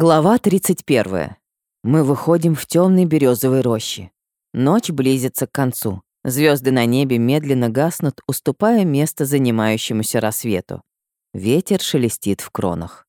Глава 31. Мы выходим в темный березовый рощи. Ночь близится к концу. Звезды на небе медленно гаснут, уступая место занимающемуся рассвету. Ветер шелестит в кронах.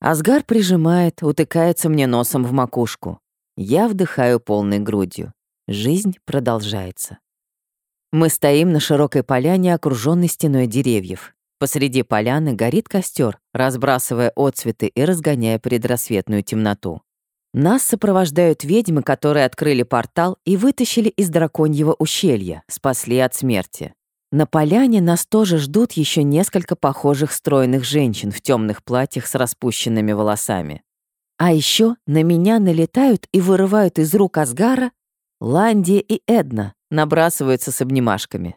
Асгар прижимает, утыкается мне носом в макушку. Я вдыхаю полной грудью. Жизнь продолжается. Мы стоим на широкой поляне, окруженной стеной деревьев. Посреди поляны горит костер, разбрасывая отцветы и разгоняя предрассветную темноту. Нас сопровождают ведьмы, которые открыли портал и вытащили из драконьего ущелья, спасли от смерти. На поляне нас тоже ждут еще несколько похожих стройных женщин в темных платьях с распущенными волосами. А еще на меня налетают и вырывают из рук Асгара Ландия и Эдна, набрасываются с обнимашками.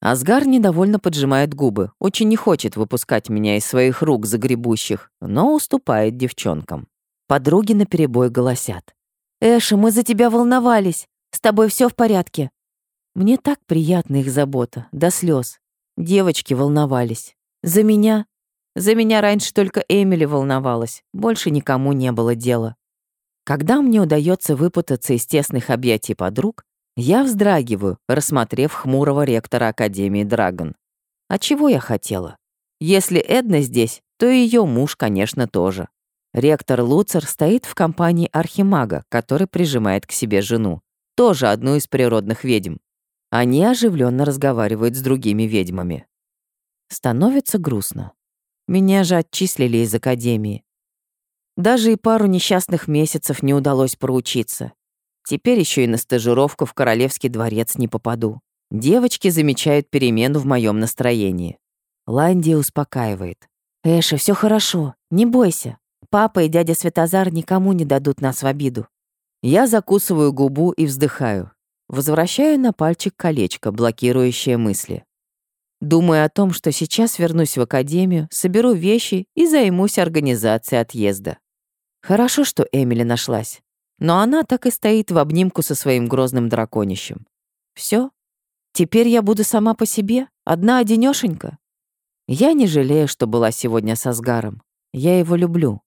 Асгар недовольно поджимает губы, очень не хочет выпускать меня из своих рук загребущих, но уступает девчонкам. Подруги наперебой голосят. «Эша, мы за тебя волновались. С тобой все в порядке?» Мне так приятна их забота, до слез. Девочки волновались. За меня? За меня раньше только Эмили волновалась, больше никому не было дела. Когда мне удается выпутаться из тесных объятий подруг, я вздрагиваю, рассмотрев хмурого ректора Академии Драгон. А чего я хотела? Если Эдна здесь, то ее муж, конечно, тоже. Ректор Луцер стоит в компании архимага, который прижимает к себе жену, тоже одну из природных ведьм. Они оживленно разговаривают с другими ведьмами. Становится грустно. Меня же отчислили из академии. Даже и пару несчастных месяцев не удалось проучиться. Теперь еще и на стажировку в Королевский дворец не попаду. Девочки замечают перемену в моем настроении. Ландия успокаивает. «Эша, все хорошо, не бойся. Папа и дядя Светозар никому не дадут нас в обиду». Я закусываю губу и вздыхаю. Возвращаю на пальчик колечко, блокирующее мысли. Думаю о том, что сейчас вернусь в академию, соберу вещи и займусь организацией отъезда. Хорошо, что Эмили нашлась. Но она так и стоит в обнимку со своим грозным драконищем. Все. Теперь я буду сама по себе, одна одинёшенька. Я не жалею, что была сегодня со Сгаром. Я его люблю.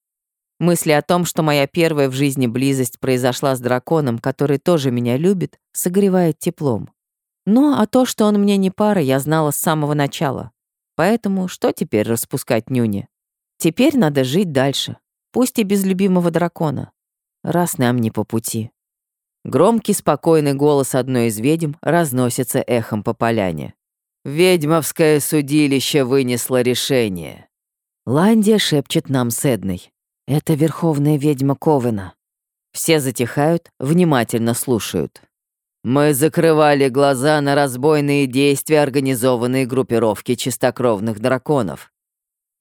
Мысли о том, что моя первая в жизни близость произошла с драконом, который тоже меня любит, согревает теплом. Но а то, что он мне не пара, я знала с самого начала. Поэтому что теперь распускать нюни? Теперь надо жить дальше, пусть и без любимого дракона раз нам не по пути. Громкий, спокойный голос одной из ведьм разносится эхом по поляне. «Ведьмовское судилище вынесло решение». Ландия шепчет нам с Эдной. «Это верховная ведьма Ковена». Все затихают, внимательно слушают. «Мы закрывали глаза на разбойные действия организованной группировки чистокровных драконов.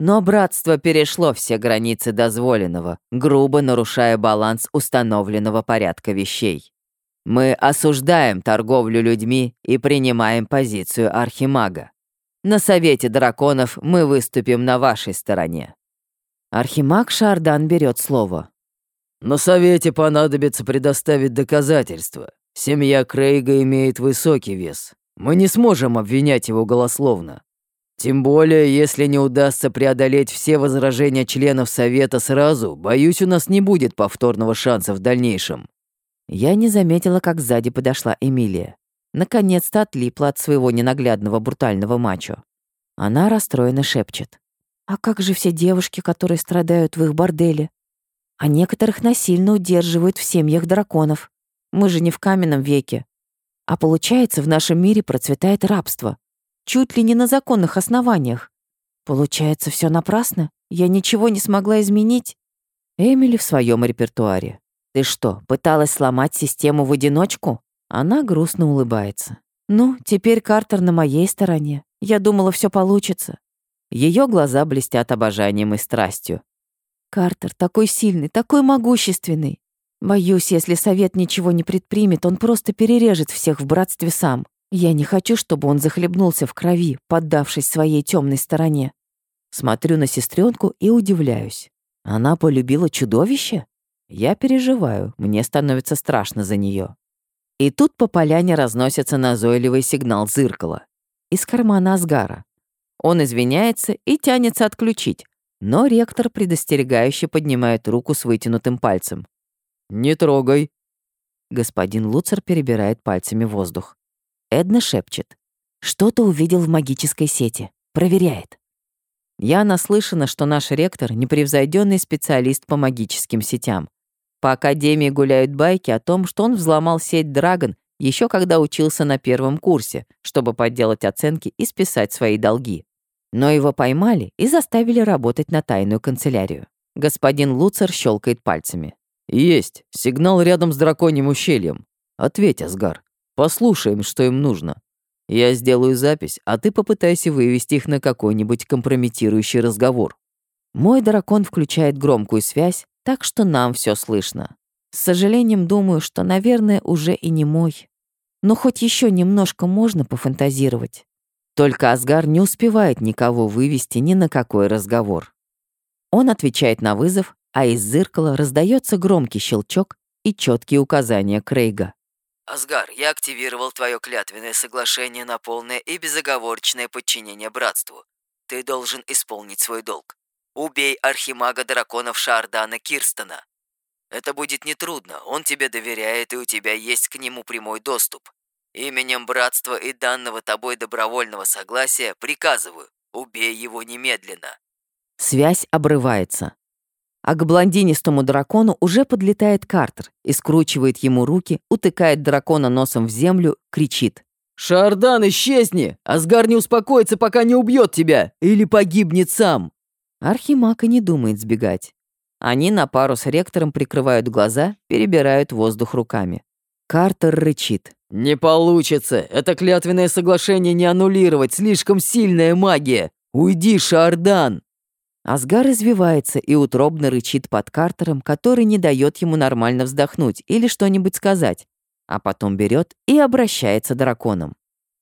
Но братство перешло все границы дозволенного, грубо нарушая баланс установленного порядка вещей. Мы осуждаем торговлю людьми и принимаем позицию архимага. На Совете драконов мы выступим на вашей стороне. Архимаг Шардан берет слово. На Совете понадобится предоставить доказательства. Семья Крейга имеет высокий вес. Мы не сможем обвинять его голословно. Тем более, если не удастся преодолеть все возражения членов Совета сразу, боюсь, у нас не будет повторного шанса в дальнейшем». Я не заметила, как сзади подошла Эмилия. Наконец-то отлипла от своего ненаглядного брутального мачо. Она расстроенно шепчет. «А как же все девушки, которые страдают в их борделе? А некоторых насильно удерживают в семьях драконов. Мы же не в каменном веке. А получается, в нашем мире процветает рабство чуть ли не на законных основаниях. Получается, все напрасно? Я ничего не смогла изменить? Эмили в своем репертуаре. Ты что, пыталась сломать систему в одиночку? Она грустно улыбается. Ну, теперь Картер на моей стороне. Я думала, все получится. Ее глаза блестят обожанием и страстью. Картер такой сильный, такой могущественный. Боюсь, если совет ничего не предпримет, он просто перережет всех в братстве сам. Я не хочу, чтобы он захлебнулся в крови, поддавшись своей темной стороне. Смотрю на сестренку и удивляюсь. Она полюбила чудовище? Я переживаю, мне становится страшно за нее. И тут по поляне разносится назойливый сигнал зыркала. Из кармана Асгара. Он извиняется и тянется отключить, Но ректор предостерегающе поднимает руку с вытянутым пальцем. «Не трогай». Господин Луцер перебирает пальцами воздух. Эдна шепчет. «Что-то увидел в магической сети. Проверяет». Я наслышана, что наш ректор — непревзойденный специалист по магическим сетям. По академии гуляют байки о том, что он взломал сеть Драгон еще когда учился на первом курсе, чтобы подделать оценки и списать свои долги. Но его поймали и заставили работать на тайную канцелярию. Господин Луцер щелкает пальцами. «Есть. Сигнал рядом с драконьим ущельем. Ответь, Асгар. Послушаем, что им нужно. Я сделаю запись, а ты попытайся вывести их на какой-нибудь компрометирующий разговор». Мой дракон включает громкую связь, так что нам все слышно. С сожалением думаю, что, наверное, уже и не мой. Но хоть еще немножко можно пофантазировать. Только Асгар не успевает никого вывести ни на какой разговор. Он отвечает на вызов, а из зеркала раздается громкий щелчок и четкие указания Крейга. «Асгар, я активировал твое клятвенное соглашение на полное и безоговорочное подчинение братству. Ты должен исполнить свой долг. Убей архимага драконов Шардана Кирстона. Это будет нетрудно, он тебе доверяет, и у тебя есть к нему прямой доступ. Именем братства и данного тобой добровольного согласия приказываю, убей его немедленно». Связь обрывается. А к блондинистому дракону уже подлетает Картер и скручивает ему руки, утыкает дракона носом в землю, кричит. «Шардан, исчезни! Асгар не успокоится, пока не убьет тебя! Или погибнет сам!» Архимаг и не думает сбегать. Они на пару с ректором прикрывают глаза, перебирают воздух руками. Картер рычит. «Не получится! Это клятвенное соглашение не аннулировать! Слишком сильная магия! Уйди, Шардан!» Асгар извивается и утробно рычит под Картером, который не дает ему нормально вздохнуть или что-нибудь сказать, а потом берет и обращается драконом.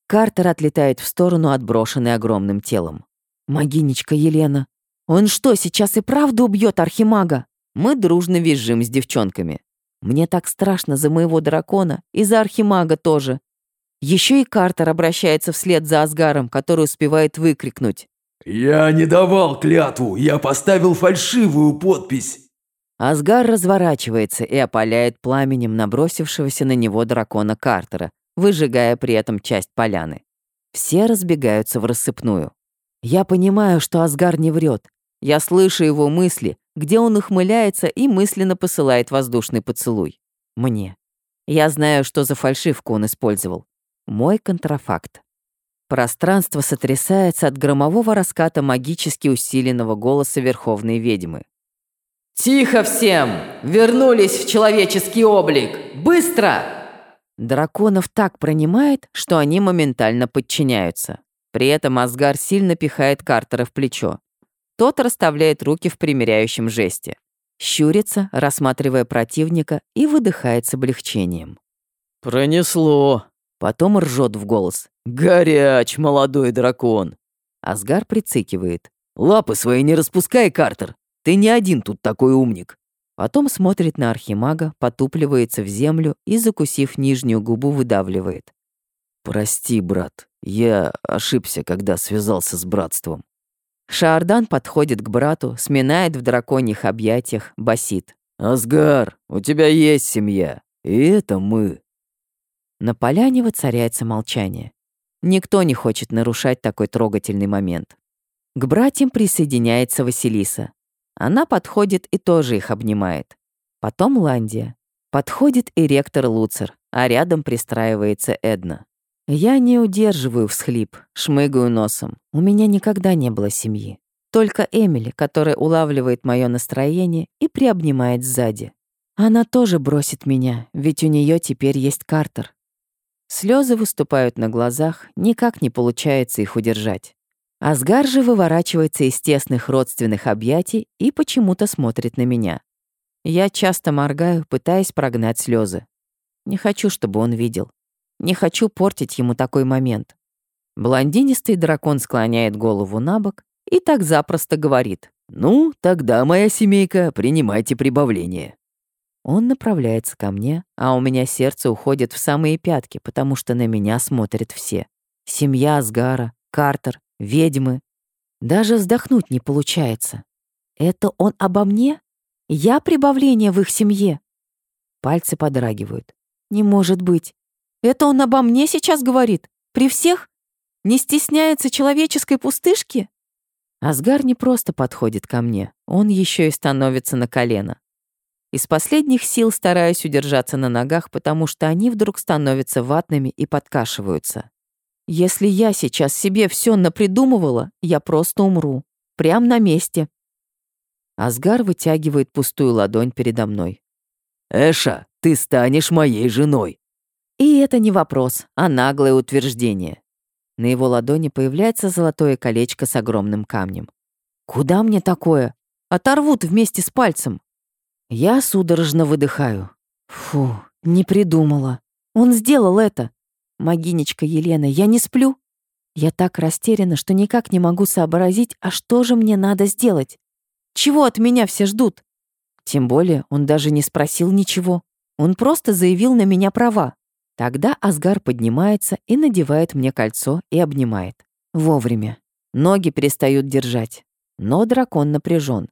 Картер отлетает в сторону, отброшенный огромным телом. «Магинечка Елена, он что, сейчас и правда убьет Архимага? Мы дружно визжим с девчонками. Мне так страшно за моего дракона и за Архимага тоже. Еще и Картер обращается вслед за Асгаром, который успевает выкрикнуть. «Я не давал клятву, я поставил фальшивую подпись!» Асгар разворачивается и опаляет пламенем набросившегося на него дракона Картера, выжигая при этом часть поляны. Все разбегаются в рассыпную. Я понимаю, что Асгар не врет, я слышу его мысли, где он ухмыляется и мысленно посылает воздушный поцелуй. Мне. Я знаю, что за фальшивку он использовал. Мой контрафакт. Пространство сотрясается от громового раската магически усиленного голоса Верховной Ведьмы. «Тихо всем! Вернулись в человеческий облик! Быстро!» Драконов так пронимает, что они моментально подчиняются. При этом Асгар сильно пихает Картера в плечо. Тот расставляет руки в примиряющем жесте. Щурится, рассматривая противника, и выдыхает с облегчением. «Пронесло!» Потом ржет в голос. «Горяч, молодой дракон!» Асгар прицикивает. «Лапы свои не распускай, Картер! Ты не один тут такой умник!» Потом смотрит на архимага, потупливается в землю и, закусив нижнюю губу, выдавливает. «Прости, брат, я ошибся, когда связался с братством». Шаардан подходит к брату, сминает в драконьих объятиях, басит. «Асгар, у тебя есть семья, и это мы». На поляне воцаряется молчание. Никто не хочет нарушать такой трогательный момент. К братьям присоединяется Василиса. Она подходит и тоже их обнимает. Потом Ландия. Подходит и ректор Луцер, а рядом пристраивается Эдна. Я не удерживаю всхлип, шмыгаю носом. У меня никогда не было семьи. Только Эмили, которая улавливает мое настроение и приобнимает сзади. Она тоже бросит меня, ведь у нее теперь есть Картер. Слезы выступают на глазах, никак не получается их удержать. Асгар же выворачивается из тесных родственных объятий и почему-то смотрит на меня. Я часто моргаю, пытаясь прогнать слезы. Не хочу, чтобы он видел. Не хочу портить ему такой момент. Блондинистый дракон склоняет голову на бок и так запросто говорит. «Ну, тогда, моя семейка, принимайте прибавление». Он направляется ко мне, а у меня сердце уходит в самые пятки, потому что на меня смотрят все. Семья Асгара, Картер, ведьмы. Даже вздохнуть не получается. Это он обо мне? Я прибавление в их семье? Пальцы подрагивают. Не может быть. Это он обо мне сейчас говорит? При всех? Не стесняется человеческой пустышки? Асгар не просто подходит ко мне, он еще и становится на колено. Из последних сил стараюсь удержаться на ногах, потому что они вдруг становятся ватными и подкашиваются. Если я сейчас себе все напридумывала, я просто умру. Прям на месте. Асгар вытягивает пустую ладонь передо мной. «Эша, ты станешь моей женой!» И это не вопрос, а наглое утверждение. На его ладони появляется золотое колечко с огромным камнем. «Куда мне такое? Оторвут вместе с пальцем!» Я судорожно выдыхаю. Фу, не придумала. Он сделал это. Магинечка Елена, я не сплю. Я так растеряна, что никак не могу сообразить, а что же мне надо сделать? Чего от меня все ждут? Тем более он даже не спросил ничего. Он просто заявил на меня права. Тогда Асгар поднимается и надевает мне кольцо и обнимает. Вовремя. Ноги перестают держать. Но дракон напряжен.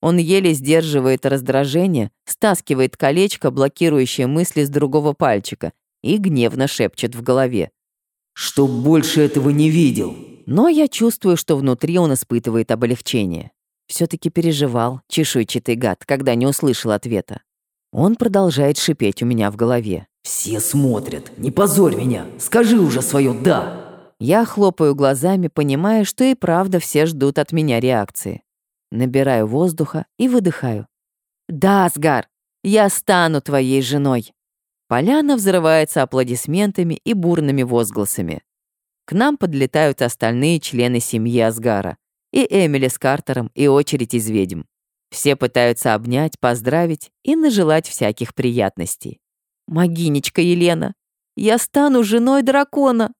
Он еле сдерживает раздражение, стаскивает колечко, блокирующее мысли с другого пальчика, и гневно шепчет в голове. «Чтоб больше этого не видел!» Но я чувствую, что внутри он испытывает облегчение. все таки переживал, чешуйчатый гад, когда не услышал ответа. Он продолжает шипеть у меня в голове. «Все смотрят. Не позорь меня. Скажи уже свое «да». Я хлопаю глазами, понимая, что и правда все ждут от меня реакции. Набираю воздуха и выдыхаю. «Да, Асгар, я стану твоей женой!» Поляна взрывается аплодисментами и бурными возгласами. К нам подлетают остальные члены семьи Асгара. И Эмили с Картером, и очередь из ведьм. Все пытаются обнять, поздравить и нажелать всяких приятностей. «Могинечка Елена, я стану женой дракона!»